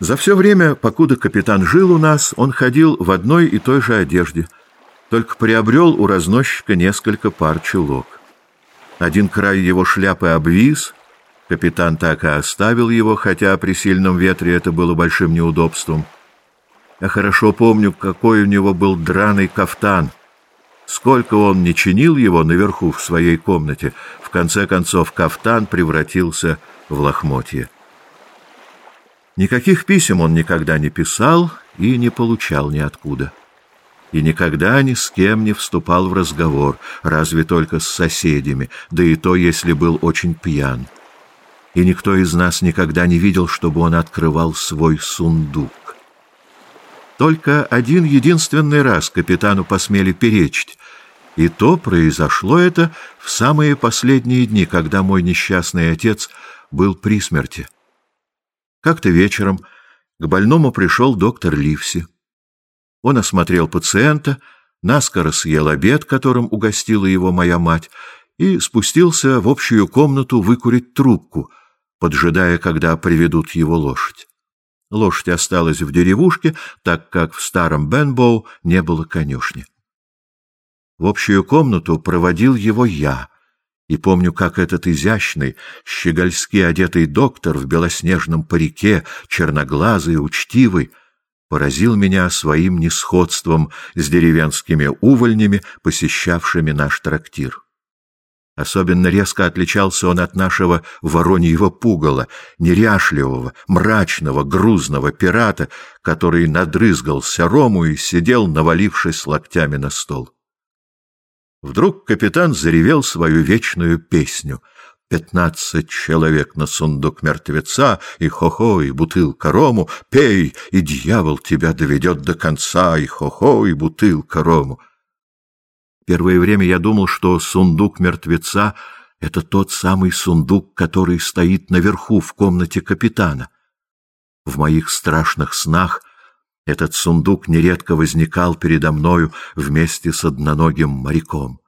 За все время, покуда капитан жил у нас, он ходил в одной и той же одежде, только приобрел у разносчика несколько пар чулок. Один край его шляпы обвис, капитан так и оставил его, хотя при сильном ветре это было большим неудобством. Я хорошо помню, какой у него был драный кафтан. Сколько он не чинил его наверху в своей комнате, в конце концов кафтан превратился в лохмотье. Никаких писем он никогда не писал и не получал ниоткуда. И никогда ни с кем не вступал в разговор, разве только с соседями, да и то, если был очень пьян. И никто из нас никогда не видел, чтобы он открывал свой сундук. Только один единственный раз капитану посмели перечить, и то произошло это в самые последние дни, когда мой несчастный отец был при смерти. Как-то вечером к больному пришел доктор Ливси. Он осмотрел пациента, наскоро съел обед, которым угостила его моя мать, и спустился в общую комнату выкурить трубку, поджидая, когда приведут его лошадь. Лошадь осталась в деревушке, так как в старом Бенбоу не было конюшни. В общую комнату проводил его я — и помню, как этот изящный, щегольски одетый доктор в белоснежном парике, черноглазый, учтивый, поразил меня своим несходством с деревенскими увольнями, посещавшими наш трактир. Особенно резко отличался он от нашего вороньего пугала, неряшливого, мрачного, грузного пирата, который надрызгался рому и сидел, навалившись локтями на стол. Вдруг капитан заревел свою вечную песню. Пятнадцать человек на сундук мертвеца, и хо-хо, и бутылка рому. Пей, и дьявол тебя доведет до конца, и хо-хо, и бутылка рому. Первое время я думал, что сундук мертвеца — это тот самый сундук, который стоит наверху в комнате капитана. В моих страшных снах этот сундук нередко возникал передо мною вместе с одноногим моряком.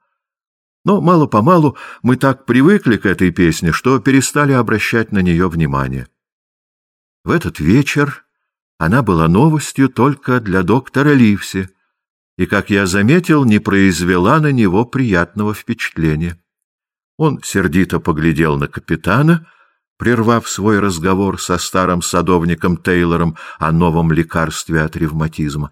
Но мало-помалу мы так привыкли к этой песне, что перестали обращать на нее внимание. В этот вечер она была новостью только для доктора Ливси, и, как я заметил, не произвела на него приятного впечатления. Он сердито поглядел на капитана — прервав свой разговор со старым садовником Тейлором о новом лекарстве от ревматизма.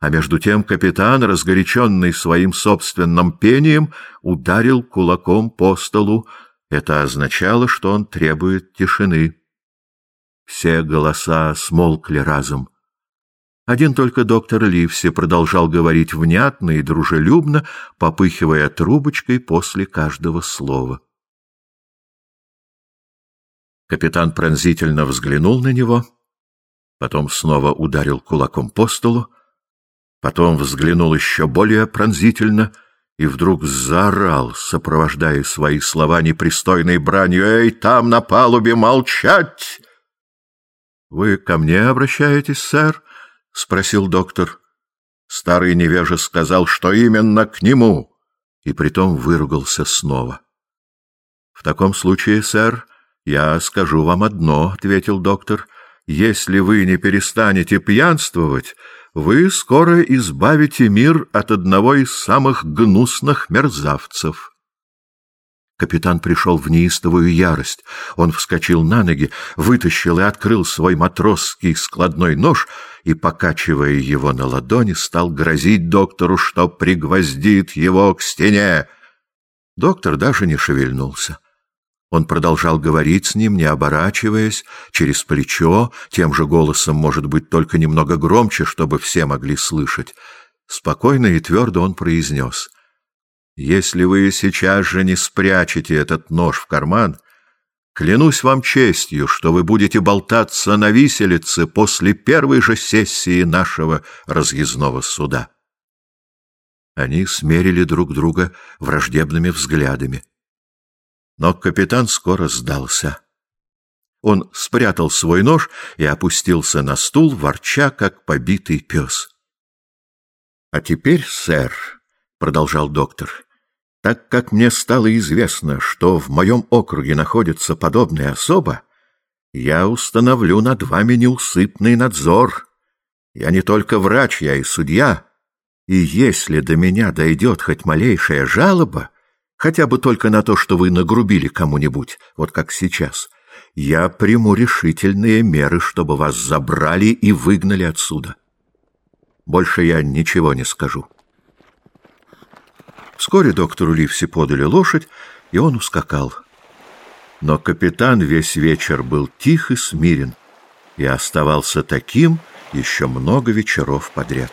А между тем капитан, разгоряченный своим собственным пением, ударил кулаком по столу. Это означало, что он требует тишины. Все голоса смолкли разом. Один только доктор Ливси продолжал говорить внятно и дружелюбно, попыхивая трубочкой после каждого слова. Капитан пронзительно взглянул на него, потом снова ударил кулаком по столу, потом взглянул еще более пронзительно и вдруг заорал, сопровождая свои слова непристойной бранью, «Эй, там на палубе молчать!» «Вы ко мне обращаетесь, сэр?» — спросил доктор. Старый невежа сказал, что именно к нему, и притом выругался снова. «В таком случае, сэр, «Я скажу вам одно», — ответил доктор. «Если вы не перестанете пьянствовать, вы скоро избавите мир от одного из самых гнусных мерзавцев». Капитан пришел в неистовую ярость. Он вскочил на ноги, вытащил и открыл свой матросский складной нож и, покачивая его на ладони, стал грозить доктору, что пригвоздит его к стене. Доктор даже не шевельнулся. Он продолжал говорить с ним, не оборачиваясь, через плечо, тем же голосом, может быть, только немного громче, чтобы все могли слышать. Спокойно и твердо он произнес. «Если вы сейчас же не спрячете этот нож в карман, клянусь вам честью, что вы будете болтаться на виселице после первой же сессии нашего разъездного суда». Они смерили друг друга враждебными взглядами. Но капитан скоро сдался. Он спрятал свой нож и опустился на стул, ворча, как побитый пес. — А теперь, сэр, — продолжал доктор, — так как мне стало известно, что в моем округе находится подобная особа, Я установлю над вами неусыпный надзор. Я не только врач, я и судья. И если до меня дойдет хоть малейшая жалоба, хотя бы только на то, что вы нагрубили кому-нибудь, вот как сейчас, я приму решительные меры, чтобы вас забрали и выгнали отсюда. Больше я ничего не скажу. Вскоре доктору Ливси подали лошадь, и он ускакал. Но капитан весь вечер был тих и смирен и оставался таким еще много вечеров подряд.